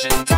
action.